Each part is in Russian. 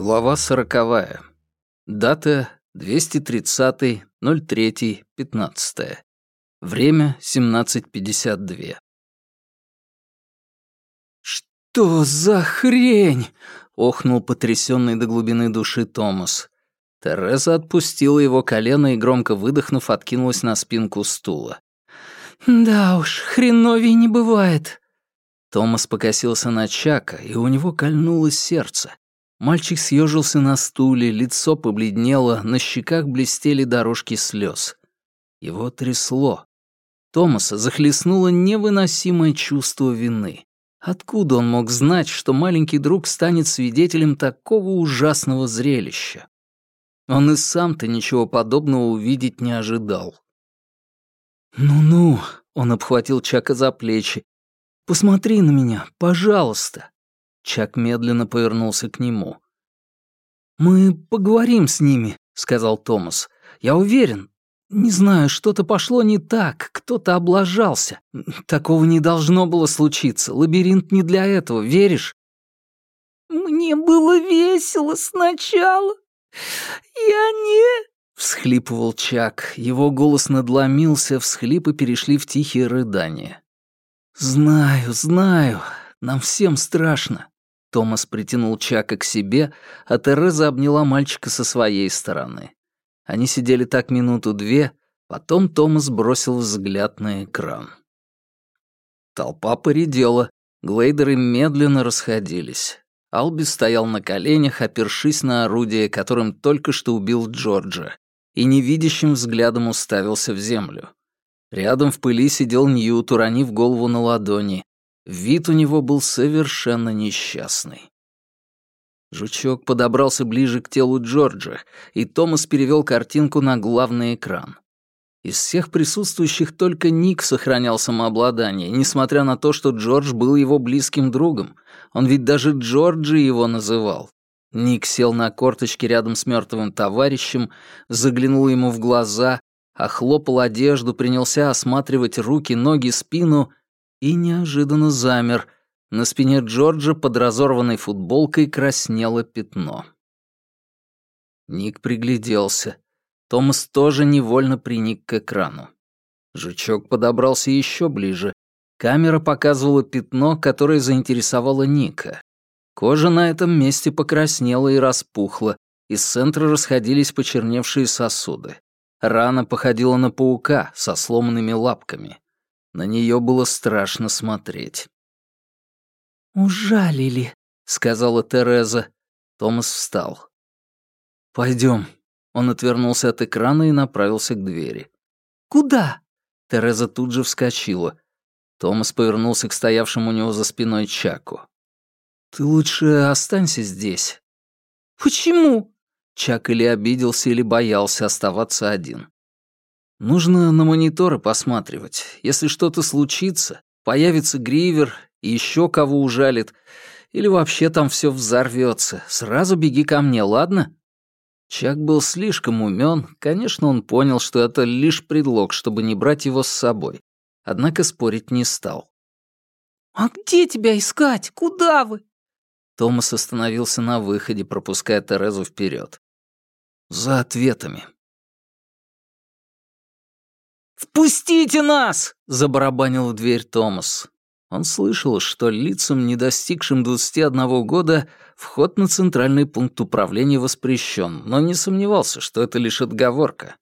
Глава сороковая. Дата 230.03.15. Время 17.52. «Что за хрень?» — охнул потрясенный до глубины души Томас. Тереза отпустила его колено и, громко выдохнув, откинулась на спинку стула. «Да уж, хреновей не бывает». Томас покосился на Чака, и у него кольнуло сердце. Мальчик съежился на стуле, лицо побледнело, на щеках блестели дорожки слез. Его трясло. Томаса захлестнуло невыносимое чувство вины. Откуда он мог знать, что маленький друг станет свидетелем такого ужасного зрелища? Он и сам-то ничего подобного увидеть не ожидал. «Ну-ну», — он обхватил Чака за плечи, — «посмотри на меня, пожалуйста». Чак медленно повернулся к нему. «Мы поговорим с ними», — сказал Томас. «Я уверен. Не знаю, что-то пошло не так, кто-то облажался. Такого не должно было случиться. Лабиринт не для этого, веришь?» «Мне было весело сначала. Я не...» — всхлипывал Чак. Его голос надломился, всхлипы перешли в тихие рыдания. «Знаю, знаю. Нам всем страшно. Томас притянул Чака к себе, а Тереза обняла мальчика со своей стороны. Они сидели так минуту-две, потом Томас бросил взгляд на экран. Толпа поредела, глейдеры медленно расходились. Алби стоял на коленях, опершись на орудие, которым только что убил Джорджа, и невидящим взглядом уставился в землю. Рядом в пыли сидел Ньют, уронив голову на ладони, Вид у него был совершенно несчастный. Жучок подобрался ближе к телу Джорджа, и Томас перевел картинку на главный экран. Из всех присутствующих только Ник сохранял самообладание, несмотря на то, что Джордж был его близким другом. Он ведь даже Джорджи его называл. Ник сел на корточки рядом с мертвым товарищем, заглянул ему в глаза, охлопал одежду, принялся осматривать руки, ноги, спину и неожиданно замер. На спине Джорджа под разорванной футболкой краснело пятно. Ник пригляделся. Томас тоже невольно приник к экрану. Жучок подобрался еще ближе. Камера показывала пятно, которое заинтересовало Ника. Кожа на этом месте покраснела и распухла, из центра расходились почерневшие сосуды. Рана походила на паука со сломанными лапками. На нее было страшно смотреть. «Ужалили», — сказала Тереза. Томас встал. Пойдем. Он отвернулся от экрана и направился к двери. «Куда?» Тереза тут же вскочила. Томас повернулся к стоявшему у него за спиной Чаку. «Ты лучше останься здесь». «Почему?» Чак или обиделся, или боялся оставаться один. Нужно на мониторы посматривать. Если что-то случится, появится гривер еще кого ужалит, или вообще там все взорвется, сразу беги ко мне, ладно? Чак был слишком умен, конечно, он понял, что это лишь предлог, чтобы не брать его с собой. Однако спорить не стал. «А где тебя искать? Куда вы?» Томас остановился на выходе, пропуская Терезу вперед. «За ответами», «Впустите нас!» — забарабанил в дверь Томас. Он слышал, что лицам, не достигшим 21 года, вход на центральный пункт управления воспрещен, но не сомневался, что это лишь отговорка.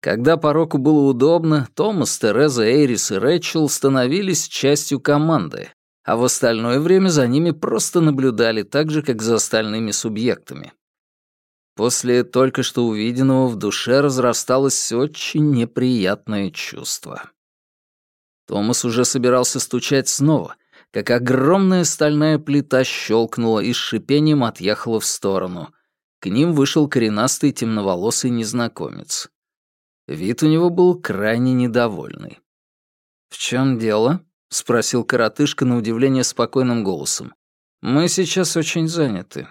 Когда пороку было удобно, Томас, Тереза, Эйрис и Рэчел становились частью команды, а в остальное время за ними просто наблюдали так же, как за остальными субъектами. После только что увиденного в душе разрасталось очень неприятное чувство. Томас уже собирался стучать снова, как огромная стальная плита щелкнула и с шипением отъехала в сторону. К ним вышел коренастый темноволосый незнакомец. Вид у него был крайне недовольный. «В чем дело?» — спросил коротышка на удивление спокойным голосом. «Мы сейчас очень заняты.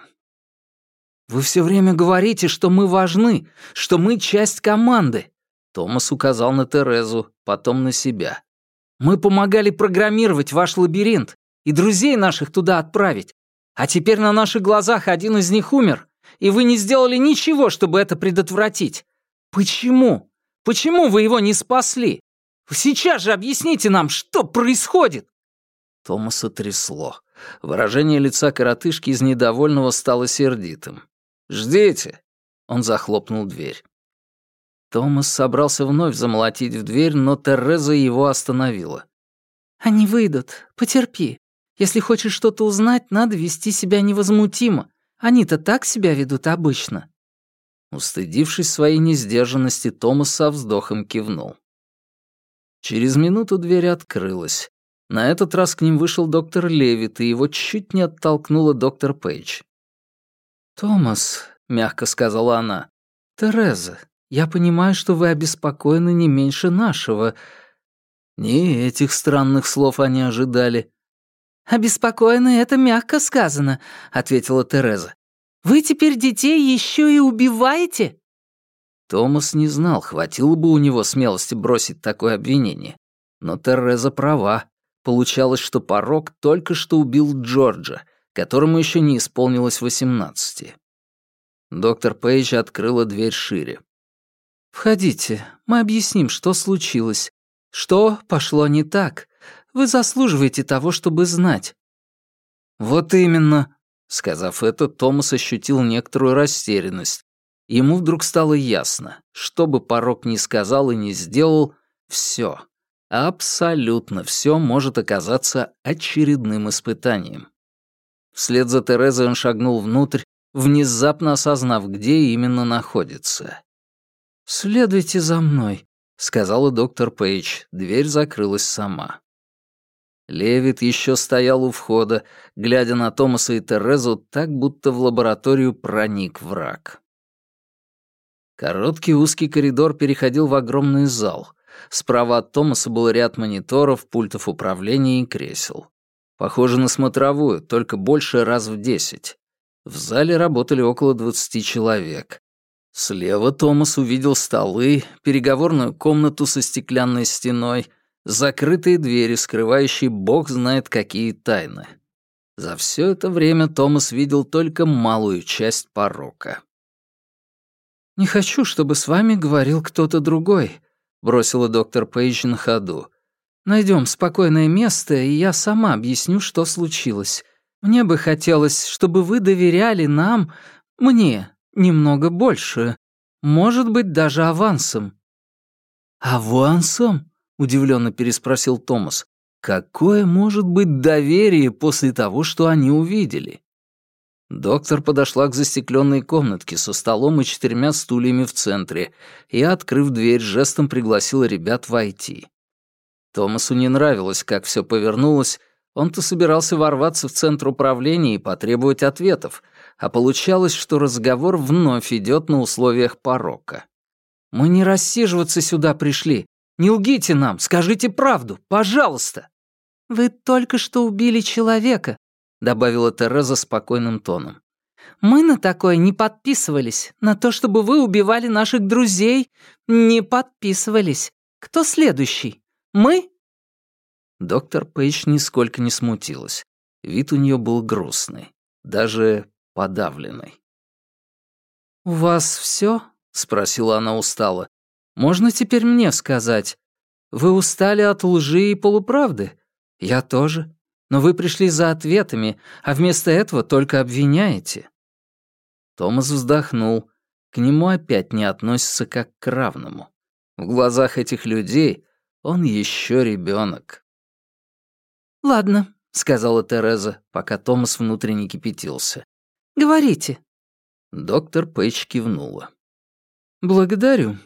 «Вы все время говорите, что мы важны, что мы часть команды». Томас указал на Терезу, потом на себя. «Мы помогали программировать ваш лабиринт и друзей наших туда отправить. А теперь на наших глазах один из них умер. и вы не сделали ничего, чтобы это предотвратить. Почему? Почему вы его не спасли? Сейчас же объясните нам, что происходит!» Томаса трясло. Выражение лица коротышки из недовольного стало сердитым. «Ждите!» Он захлопнул дверь. Томас собрался вновь замолотить в дверь, но Тереза его остановила. «Они выйдут. Потерпи. Если хочешь что-то узнать, надо вести себя невозмутимо. Они-то так себя ведут обычно». Устыдившись своей несдержанности, Томас со вздохом кивнул. Через минуту дверь открылась. На этот раз к ним вышел доктор Левит, и его чуть не оттолкнула доктор Пейдж. «Томас», — мягко сказала она, — «Тереза, я понимаю, что вы обеспокоены не меньше нашего». Не этих странных слов они ожидали. «Обеспокоены — это мягко сказано», — ответила Тереза. «Вы теперь детей еще и убиваете?» Томас не знал, хватило бы у него смелости бросить такое обвинение. Но Тереза права. Получалось, что порог только что убил Джорджа, которому еще не исполнилось восемнадцати. Доктор Пейдж открыла дверь шире. «Входите, мы объясним, что случилось. Что пошло не так. Вы заслуживаете того, чтобы знать». «Вот именно», — сказав это, Томас ощутил некоторую растерянность. Ему вдруг стало ясно, что бы порог ни сказал и не сделал, все, абсолютно все может оказаться очередным испытанием. Вслед за Терезой он шагнул внутрь, внезапно осознав, где именно находится. «Следуйте за мной», — сказала доктор Пейдж. Дверь закрылась сама. Левит еще стоял у входа, глядя на Томаса и Терезу так, будто в лабораторию проник враг. Короткий узкий коридор переходил в огромный зал. Справа от Томаса был ряд мониторов, пультов управления и кресел. Похоже на смотровую, только больше раз в десять. В зале работали около двадцати человек. Слева Томас увидел столы, переговорную комнату со стеклянной стеной, закрытые двери, скрывающие бог знает какие тайны. За все это время Томас видел только малую часть порока. «Не хочу, чтобы с вами говорил кто-то другой», — бросила доктор Пейдж на ходу. Найдем спокойное место, и я сама объясню, что случилось. Мне бы хотелось, чтобы вы доверяли нам, мне, Немного больше. Может быть, даже авансом». «Авансом?» — удивленно переспросил Томас. «Какое может быть доверие после того, что они увидели?» Доктор подошла к застекленной комнатке со столом и четырьмя стульями в центре и, открыв дверь, жестом пригласила ребят войти. Томасу не нравилось, как все повернулось, он-то собирался ворваться в центр управления и потребовать ответов, а получалось, что разговор вновь идет на условиях порока. «Мы не рассиживаться сюда пришли. Не лгите нам, скажите правду, пожалуйста!» «Вы только что убили человека», — добавила Тереза спокойным тоном. «Мы на такое не подписывались. На то, чтобы вы убивали наших друзей, не подписывались. Кто следующий? Мы?» Доктор Пейдж нисколько не смутилась. Вид у нее был грустный, даже подавленный. «У вас все? спросила она устало. «Можно теперь мне сказать? Вы устали от лжи и полуправды? Я тоже. Но вы пришли за ответами, а вместо этого только обвиняете». Томас вздохнул. К нему опять не относятся как к равному. В глазах этих людей он еще ребенок. «Ладно», — сказала Тереза, пока Томас внутренне кипятился. «Говорите». Доктор Пейдж кивнула. «Благодарю.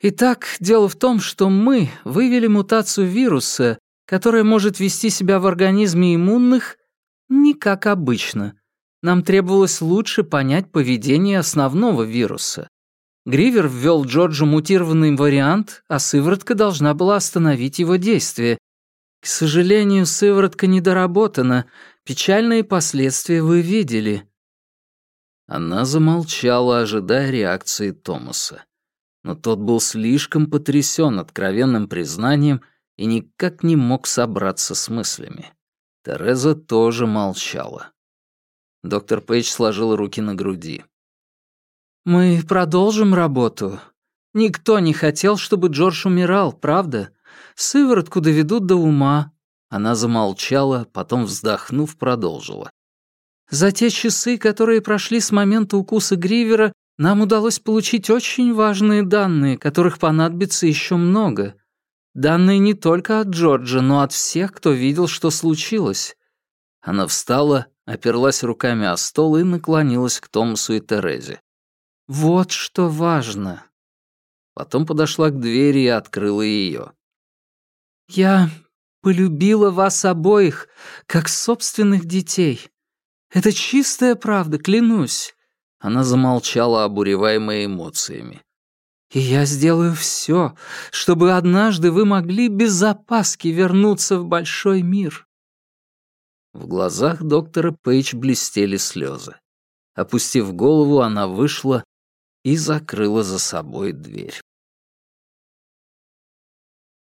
Итак, дело в том, что мы вывели мутацию вируса, которая может вести себя в организме иммунных не как обычно. Нам требовалось лучше понять поведение основного вируса. Гривер ввел Джорджу мутированный вариант, а сыворотка должна была остановить его действие, к сожалению, сыворотка недоработана. Печальные последствия вы видели». Она замолчала, ожидая реакции Томаса. Но тот был слишком потрясен откровенным признанием и никак не мог собраться с мыслями. Тереза тоже молчала. Доктор Пейдж сложил руки на груди. Мы продолжим работу. Никто не хотел, чтобы Джордж умирал, правда? Сыворотку доведут до ума». Она замолчала, потом, вздохнув, продолжила. «За те часы, которые прошли с момента укуса Гривера, нам удалось получить очень важные данные, которых понадобится еще много. Данные не только от Джорджа, но от всех, кто видел, что случилось». Она встала, оперлась руками о стол и наклонилась к Томасу и Терезе. «Вот что важно». Потом подошла к двери и открыла ее. «Я полюбила вас обоих, как собственных детей. Это чистая правда, клянусь». Она замолчала, обуреваемая эмоциями. «И я сделаю все, чтобы однажды вы могли без опаски вернуться в большой мир». В глазах доктора Пейдж блестели слезы. Опустив голову, она вышла и закрыла за собой дверь.